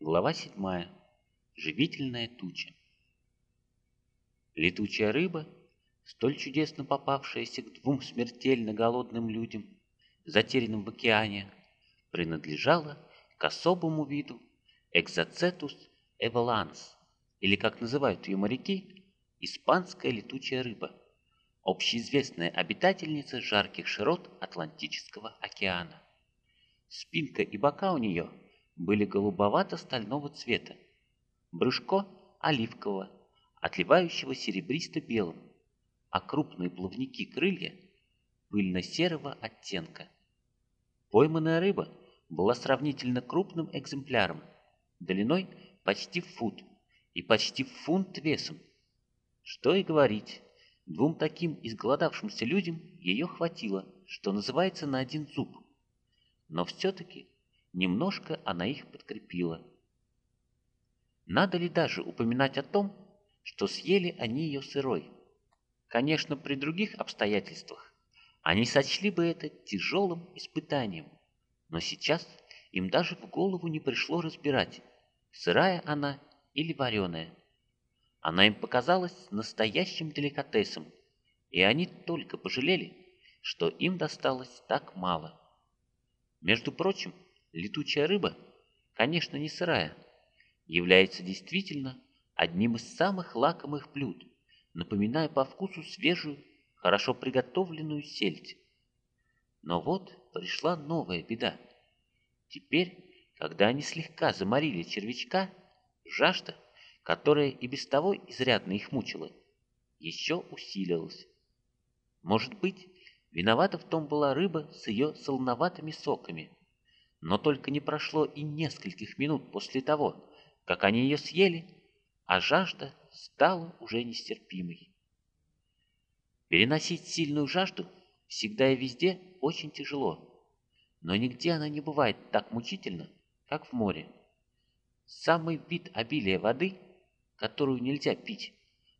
Глава 7. Живительная туча. Летучая рыба, столь чудесно попавшаяся к двум смертельно голодным людям, затерянным в океане, принадлежала к особому виду Экзоцетус эволанс, или, как называют ее моряки, испанская летучая рыба, общеизвестная обитательница жарких широт Атлантического океана. Спинка и бока у нее были голубовато-стального цвета, брюшко оливкового, отливающего серебристо-белым, а крупные плавники крылья пыльно-серого оттенка. Пойманная рыба была сравнительно крупным экземпляром, длиной почти в фут и почти в фунт весом. Что и говорить, двум таким изголодавшимся людям ее хватило, что называется, на один зуб. Но все-таки немножко она их подкрепила. Надо ли даже упоминать о том, что съели они ее сырой? Конечно, при других обстоятельствах они сочли бы это тяжелым испытанием, но сейчас им даже в голову не пришло разбирать, сырая она или вареная. Она им показалась настоящим деликатесом, и они только пожалели, что им досталось так мало. Между прочим, летучая рыба, конечно, не сырая, является действительно одним из самых лакомых блюд, напоминая по вкусу свежую, хорошо приготовленную сельдь. Но вот пришла новая беда. Теперь, когда они слегка заморили червячка, жажда, которая и без того изрядно их мучила, еще усилилась. Может быть, виновата в том была рыба с ее солоноватыми соками. Но только не прошло и нескольких минут после того, как они ее съели, а жажда стала уже нестерпимой. Переносить сильную жажду всегда и везде очень тяжело, но нигде она не бывает так мучительно, как в море. Самый вид обилия воды, которую нельзя пить,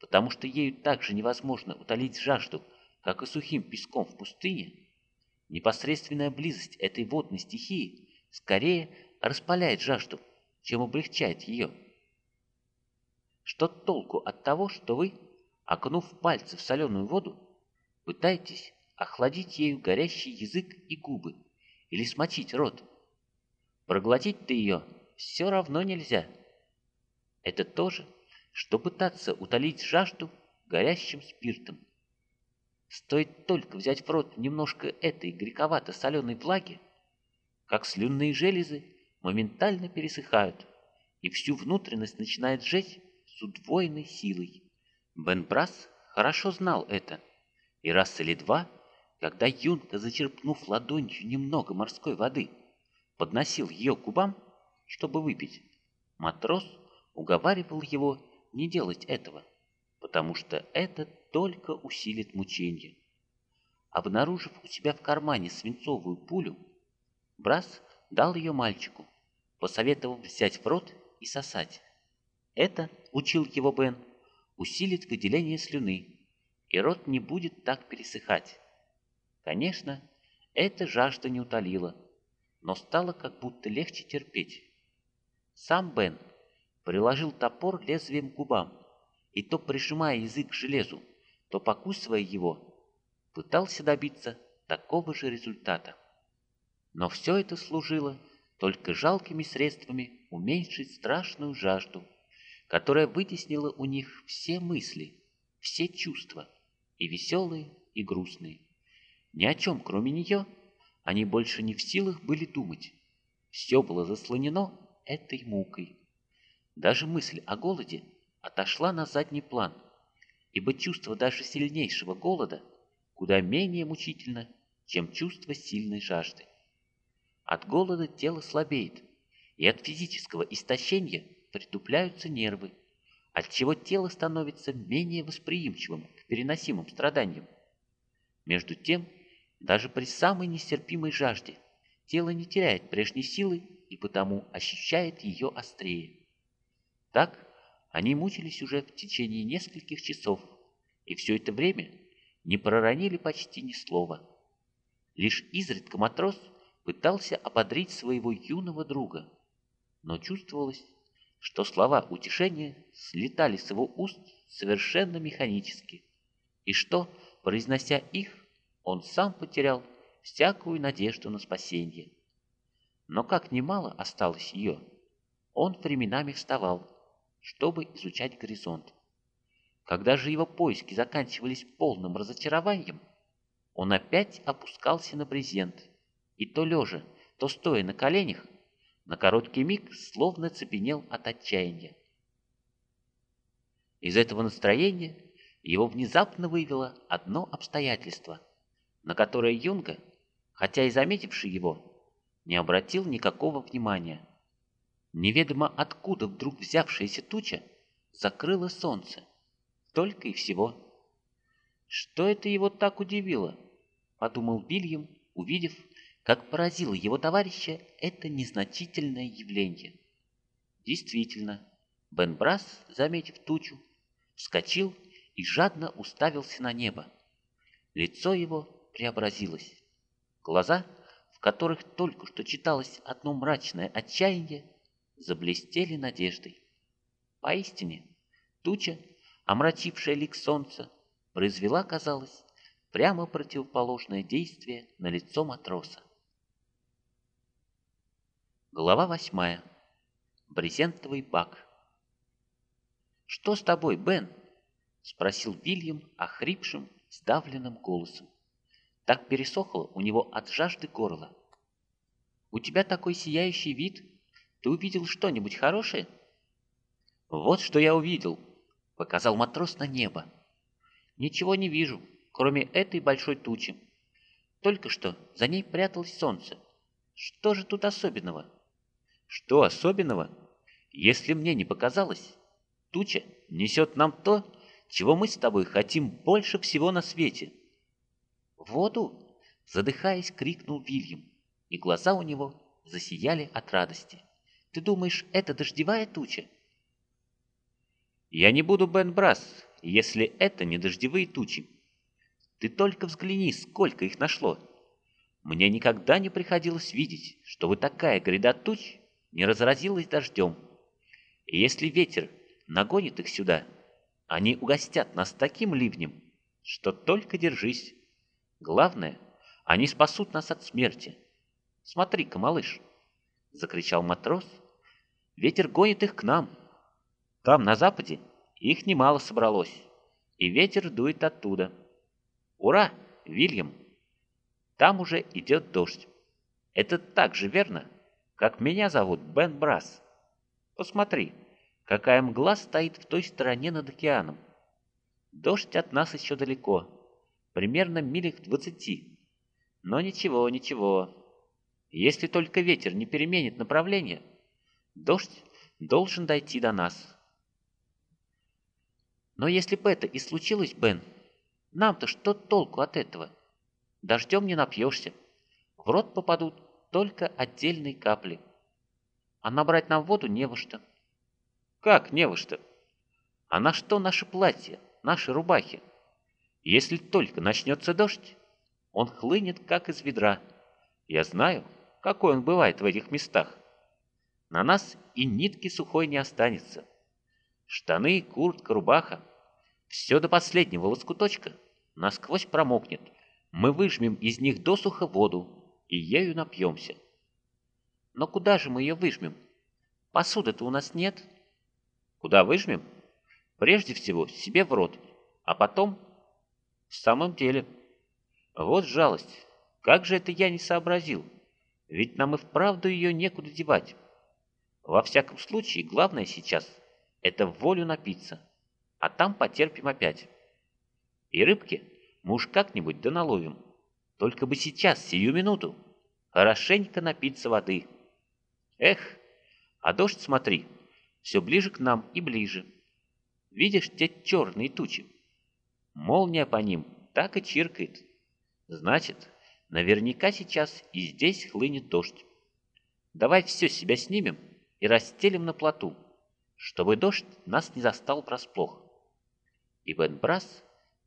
потому что ею также невозможно утолить жажду, как и сухим песком в пустыне, непосредственная близость этой водной стихии скорее распаляет жажду, чем облегчает ее. Что толку от того, что вы, окунув пальцы в соленую воду, пытаетесь охладить ею горящий язык и губы или смочить рот? Проглотить-то ее все равно нельзя. Это то же, что пытаться утолить жажду горящим спиртом. Стоит только взять в рот немножко этой грековато-соленой влаги, как слюнные железы моментально пересыхают, и всю внутренность начинает сжечь с удвоенной силой. Бен Брас хорошо знал это, и раз или два, когда юнка, зачерпнув ладонью немного морской воды, подносил ее к губам, чтобы выпить, матрос уговаривал его не делать этого, потому что это только усилит мучение. Обнаружив у себя в кармане свинцовую пулю, Брас дал ее мальчику, посоветовав взять в рот и сосать. Это, учил его Бен, усилит выделение слюны, и рот не будет так пересыхать. Конечно, эта жажда не утолила, но стало как будто легче терпеть. Сам Бен приложил топор лезвием к губам, и то прижимая язык к железу, то покусывая его, пытался добиться такого же результата. Но все это служило только жалкими средствами уменьшить страшную жажду, которая вытеснила у них все мысли, все чувства, и веселые, и грустные. Ни о чем, кроме нее, они больше не в силах были думать. Все было заслонено этой мукой. Даже мысль о голоде отошла на задний план, ибо чувство даже сильнейшего голода куда менее мучительно, чем чувство сильной жажды. От голода тело слабеет, и от физического истощения притупляются нервы, отчего тело становится менее восприимчивым к переносимым страданиям. Между тем, даже при самой нестерпимой жажде тело не теряет прежней силы и потому ощущает ее острее. Так они мучились уже в течение нескольких часов, и все это время не проронили почти ни слова. Лишь изредка матрос – пытался ободрить своего юного друга. но чувствовалось, что слова утешения слетали с его уст совершенно механически, и что, произнося их, он сам потерял всякую надежду на спасение. Но как немало осталось ее, он временами вставал, чтобы изучать горизонт. Когда же его поиски заканчивались полным разочарованием, он опять опускался на брезент, и то лежа, то стоя на коленях, на короткий миг словно цепенел от отчаяния. Из этого настроения его внезапно вывело одно обстоятельство, на которое Юнга, хотя и заметивший его, не обратил никакого внимания. Неведомо откуда вдруг взявшаяся туча закрыла солнце, только и всего. Что это его так удивило? Подумал Вильям, увидев, как поразило его товарища это незначительное явление. Действительно, Бен Брас, заметив тучу, вскочил и жадно уставился на небо. Лицо его преобразилось. Глаза, в которых только что читалось одно мрачное отчаяние, заблестели надеждой. Поистине, туча, омрачившая лик солнца, произвела, казалось, прямо противоположное действие на лицо матроса. Глава восьмая. Брезентовый бак. «Что с тобой, Бен?» — спросил Вильям охрипшим, сдавленным голосом. Так пересохло у него от жажды горла. «У тебя такой сияющий вид. Ты увидел что-нибудь хорошее?» «Вот что я увидел», — показал матрос на небо. «Ничего не вижу, кроме этой большой тучи. Только что за ней пряталось солнце. Что же тут особенного?» «Что особенного? Если мне не показалось, Туча несет нам то, чего мы с тобой хотим больше всего на свете. «Воду!» — задыхаясь, крикнул Вильям, и глаза у него засияли от радости. «Ты думаешь, это дождевая туча?» «Я не буду Бен Брас, если это не дождевые тучи. Ты только взгляни, сколько их нашло. Мне никогда не приходилось видеть, чтобы такая гряда туч не разразилась дождем. И если ветер нагонит их сюда. Они угостят нас таким ливнем, что только держись. Главное, они спасут нас от смерти. Смотри-ка, малыш, — закричал матрос. Ветер гонит их к нам. Там, на западе, их немало собралось, и ветер дует оттуда. Ура, Вильям! Там уже идет дождь. Это так же верно, как меня зовут Бен Брас. Посмотри, — какая мгла стоит в той стороне над океаном. Дождь от нас еще далеко, примерно милях двадцати. Но ничего, ничего. Если только ветер не переменит направление, дождь должен дойти до нас. Но если бы это и случилось, Бен, нам-то что толку от этого? Дождем не напьешься. В рот попадут только отдельные капли. А набрать нам воду не во что. Как не во что? А на что наши платья, наши рубахи? Если только начнется дождь, он хлынет, как из ведра. Я знаю, какой он бывает в этих местах. На нас и нитки сухой не останется. Штаны, куртка, рубаха — все до последнего лоскуточка насквозь промокнет. Мы выжмем из них досуха воду и ею напьемся. Но куда же мы ее выжмем? Посуды-то у нас нет — Куда выжмем? Прежде всего себе в рот, а потом... В самом деле... Вот жалость. Как же это я не сообразил? Ведь нам и вправду ее некуда девать. Во всяком случае, главное сейчас — это волю напиться, а там потерпим опять. И рыбки мы уж как-нибудь да наловим. Только бы сейчас, сию минуту, хорошенько напиться воды. Эх, а дождь смотри, все ближе к нам и ближе. Видишь те черные тучи? Молния по ним так и чиркает. Значит, наверняка сейчас и здесь хлынет дождь. Давай все себя снимем и расстелим на плоту, чтобы дождь нас не застал врасплох. И Бен Брас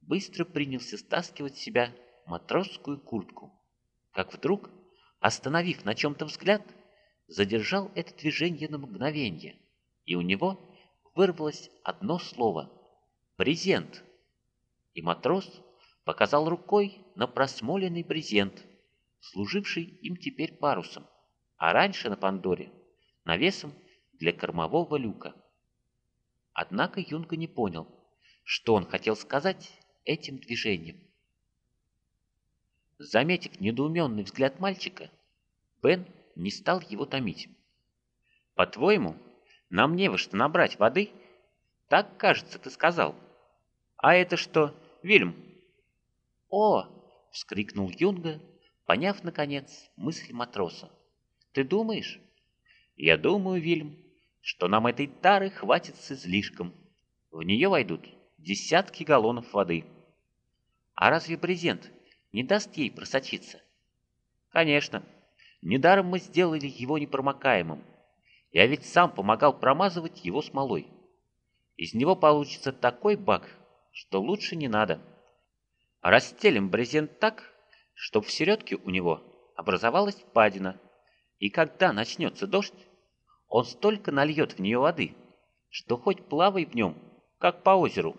быстро принялся стаскивать себя матросскую куртку, как вдруг, остановив на чем-то взгляд, задержал это движение на мгновение, и у него вырвалось одно слово «брезент». И матрос показал рукой на просмоленный брезент, служивший им теперь парусом, а раньше на Пандоре – навесом для кормового люка. Однако Юнга не понял, что он хотел сказать этим движением. Заметив недоуменный взгляд мальчика, Бен не стал его томить. «По-твоему, нам не во что набрать воды? Так, кажется, ты сказал. А это что, Вильм?» «О!» — вскрикнул Юнга, поняв, наконец, мысль матроса. «Ты думаешь?» «Я думаю, Вильм, что нам этой тары хватит с излишком. В нее войдут десятки галлонов воды. А разве брезент не даст ей просочиться? Конечно. Недаром мы сделали его непромокаемым. Я ведь сам помогал промазывать его смолой. Из него получится такой бак, что лучше не надо. Расстелим брезент так, чтобы в середке у него образовалась падина, и когда начнется дождь, он столько нальет в нее воды, что хоть плавай в нем, как по озеру.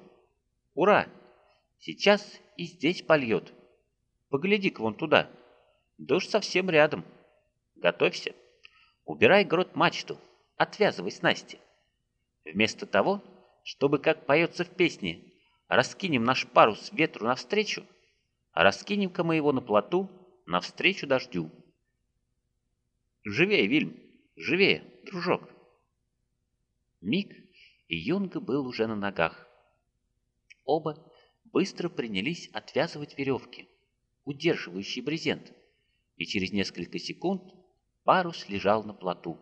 Ура! Сейчас и здесь польет. Погляди-ка вон туда. Дождь совсем рядом. Готовься. Убирай грот мачту. Отвязывай снасти. Вместо того, чтобы, как поется в песне, раскинем наш парус ветру навстречу, раскинем-ка мы его на плоту навстречу дождю. Живее, Вильм, живее, дружок. Миг, и Юнга был уже на ногах. Оба быстро принялись отвязывать веревки, удерживающие брезент, и через несколько секунд парус лежал на плоту.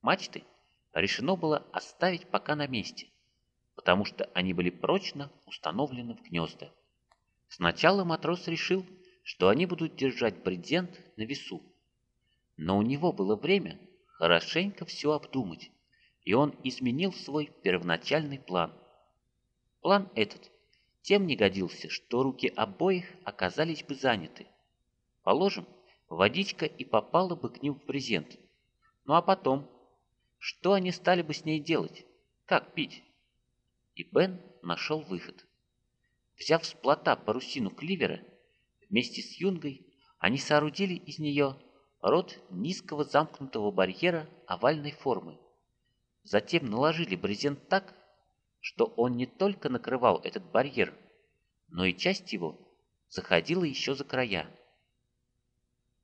Мачты решено было оставить пока на месте, потому что они были прочно установлены в гнезда. Сначала матрос решил, что они будут держать брезент на весу, но у него было время хорошенько все обдумать, и он изменил свой первоначальный план. План этот тем не годился, что руки обоих оказались бы заняты. Положим, водичка и попала бы к ним в брезент. Ну а потом, что они стали бы с ней делать? Как пить? И Бен нашел выход. Взяв с плота парусину кливера, вместе с юнгой они соорудили из нее рот низкого замкнутого барьера овальной формы. Затем наложили брезент так, что он не только накрывал этот барьер, но и часть его заходила еще за края.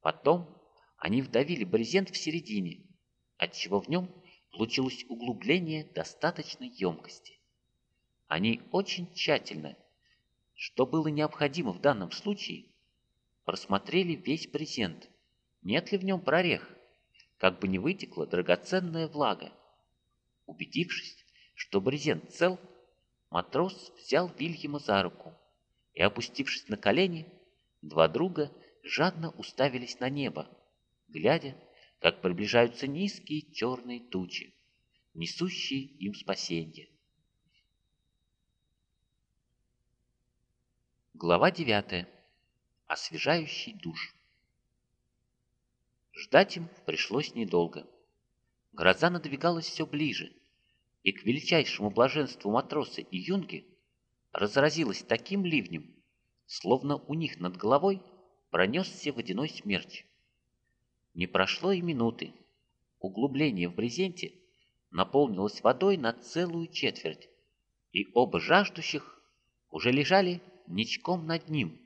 Потом они вдавили брезент в середине, отчего в нем получилось углубление достаточной емкости. Они очень тщательно, что было необходимо в данном случае, просмотрели весь брезент, нет ли в нем прорех, как бы не вытекла драгоценная влага. Убедившись, что брезент цел, матрос взял Вильяма за руку, и, опустившись на колени, два друга жадно уставились на небо, глядя, как приближаются низкие черные тучи, несущие им спасение. Глава 9. Освежающий душ. Ждать им пришлось недолго. Гроза надвигалась все ближе, и к величайшему блаженству матроса и юнги разразилась таким ливнем, словно у них над головой пронесся водяной смерч. Не прошло и минуты. Углубление в брезенте наполнилось водой на целую четверть, и оба жаждущих уже лежали ничком над ним,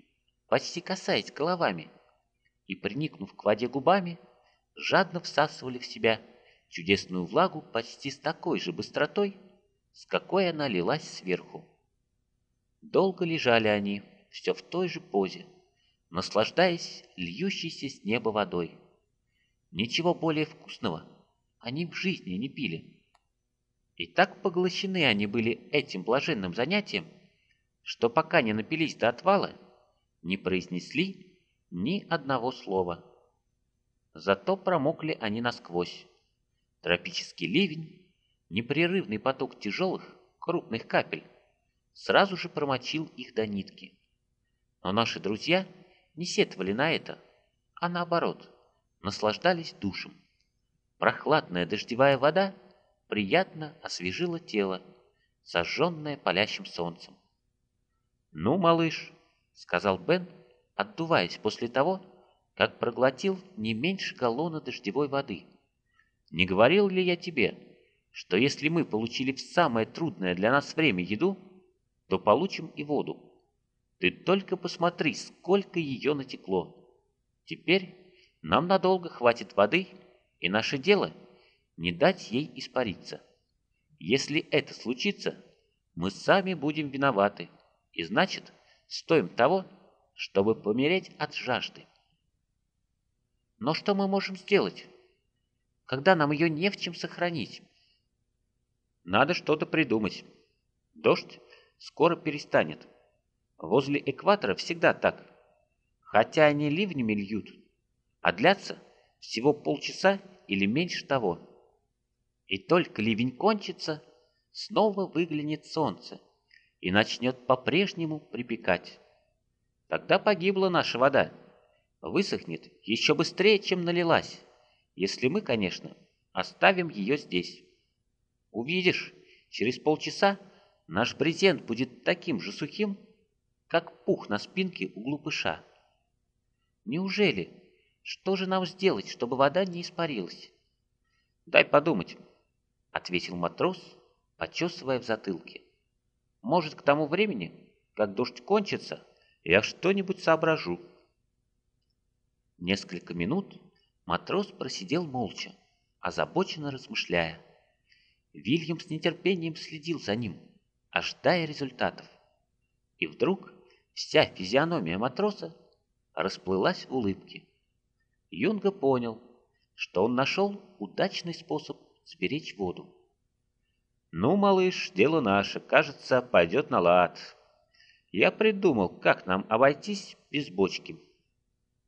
почти касаясь головами, и, приникнув к воде губами, жадно всасывали в себя чудесную влагу почти с такой же быстротой, с какой она лилась сверху. Долго лежали они, все в той же позе, наслаждаясь льющейся с неба водой. Ничего более вкусного они в жизни не пили. И так поглощены они были этим блаженным занятием, что пока не напились до отвала, не произнесли ни одного слова. Зато промокли они насквозь. Тропический ливень, непрерывный поток тяжелых, крупных капель, сразу же промочил их до нитки. Но наши друзья не сетовали на это, а наоборот, наслаждались душем. прохладная дождевая вода приятно освежила тело, сожженное палящим солнцем. «Ну, малыш», — сказал Бен, отдуваясь после того, как проглотил не меньше галлона дождевой воды. «Не говорил ли я тебе, что если мы получили в самое трудное для нас время еду, то получим и воду? Ты только посмотри, сколько ее натекло. Теперь нам надолго хватит воды, и наше дело — не дать ей испариться. Если это случится, мы сами будем виноваты, и значит, стоим того, чтобы помереть от жажды. Но что мы можем сделать, когда нам ее не в чем сохранить? Надо что-то придумать. Дождь скоро перестанет. Возле экватора всегда так. Хотя они ливнями льют, а длятся всего полчаса или меньше того. И только ливень кончится, снова выглянет солнце и начнет по-прежнему припекать. Тогда погибла наша вода. Высохнет еще быстрее, чем налилась, если мы, конечно, оставим ее здесь. Увидишь, через полчаса наш брезент будет таким же сухим, как пух на спинке у глупыша. Неужели? Что же нам сделать, чтобы вода не испарилась? Дай подумать, ответил матрос, почесывая в затылке. Может, к тому времени, как дождь кончится, я что-нибудь соображу. Несколько минут матрос просидел молча, озабоченно размышляя. Вильям с нетерпением следил за ним, ожидая результатов. И вдруг вся физиономия матроса расплылась в улыбке. Юнга понял, что он нашел удачный способ сберечь воду. «Ну, малыш, дело наше, кажется, пойдет на лад. Я придумал, как нам обойтись без бочки».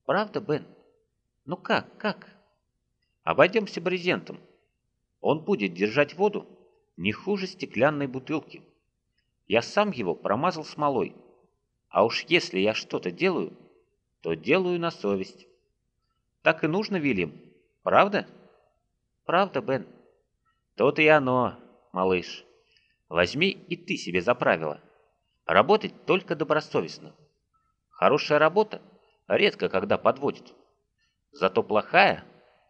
«Правда, Бен? Ну как, как?» «Обойдемся брезентом», он будет держать воду не хуже стеклянной бутылки. Я сам его промазал смолой. А уж если я что-то делаю, то делаю на совесть. Так и нужно, Вильям, правда? Правда, Бен. То-то и оно, малыш. Возьми и ты себе за правило. Работать только добросовестно. Хорошая работа редко когда подводит. Зато плохая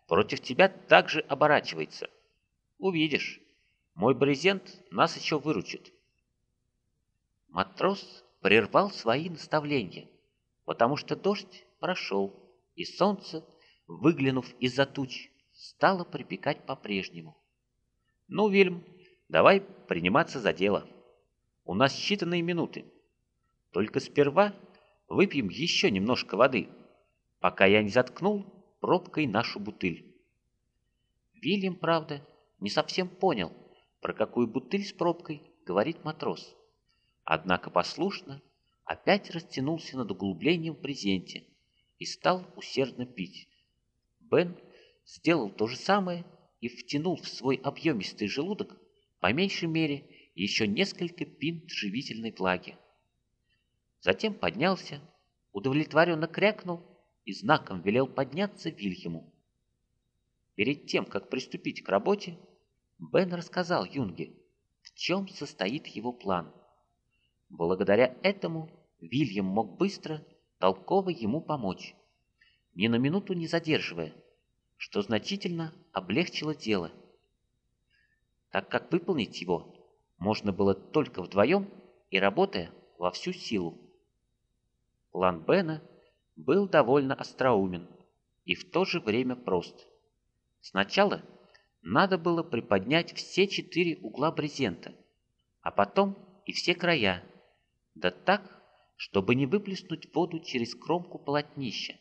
против тебя также оборачивается. Увидишь, мой брезент нас еще выручит. Матрос прервал свои наставления, потому что дождь прошел, и солнце, выглянув из-за туч, стало припекать по-прежнему. Ну, Вильм, давай приниматься за дело. У нас считанные минуты. Только сперва выпьем еще немножко воды, пока я не заткнул пробкой нашу бутыль. Вильям, правда, не совсем понял, про какую бутыль с пробкой говорит матрос. Однако послушно опять растянулся над углублением в брезенте и стал усердно пить. Бен сделал то же самое и втянул в свой объемистый желудок по меньшей мере еще несколько пинт живительной влаги. Затем поднялся, удовлетворенно крякнул и знаком велел подняться Вильяму. Перед тем, как приступить к работе, Бен рассказал Юнге, в чем состоит его план. Благодаря этому Вильям мог быстро, толково ему помочь, ни на минуту не задерживая, что значительно облегчило дело, так как выполнить его можно было только вдвоем и работая во всю силу. План Бена был довольно остроумен и в то же время прост. Сначала – надо было приподнять все четыре угла брезента, а потом и все края, да так, чтобы не выплеснуть воду через кромку полотнища,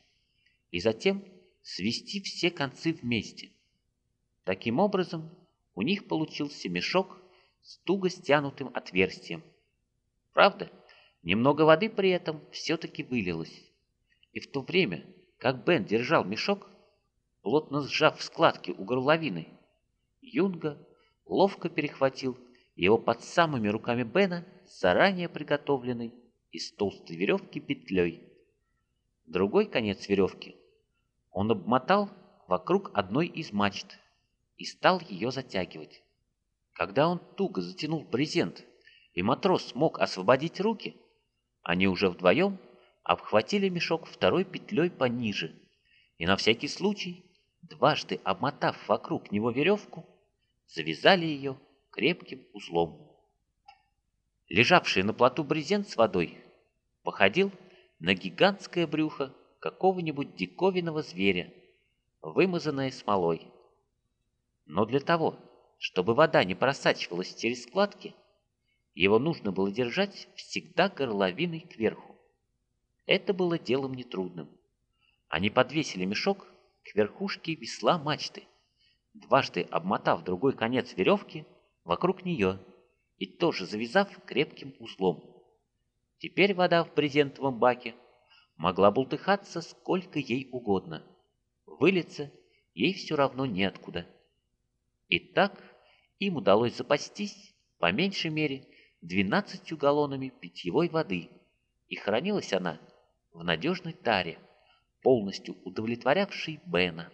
и затем свести все концы вместе. Таким образом, у них получился мешок с туго стянутым отверстием. Правда, немного воды при этом все-таки вылилось. И в то время, как Бен держал мешок, плотно сжав складки у горловины, Юнга ловко перехватил его под самыми руками Бена заранее приготовленной из толстой веревки петлей. Другой конец веревки он обмотал вокруг одной из мачт и стал ее затягивать. Когда он туго затянул брезент, и матрос смог освободить руки, они уже вдвоем обхватили мешок второй петлей пониже и на всякий случай, дважды обмотав вокруг него веревку, завязали ее крепким узлом. Лежавший на плоту брезент с водой походил на гигантское брюхо какого-нибудь диковинного зверя, вымазанное смолой. Но для того, чтобы вода не просачивалась через складки, его нужно было держать всегда горловиной кверху. Это было делом нетрудным. Они подвесили мешок к верхушке весла мачты, дважды обмотав другой конец веревки вокруг нее и тоже завязав крепким узлом. Теперь вода в брезентовом баке могла бултыхаться сколько ей угодно. Вылиться ей все равно неоткуда. И так им удалось запастись, по меньшей мере, двенадцатью галлонами питьевой воды, и хранилась она в надежной таре, полностью удовлетворявшей Бена.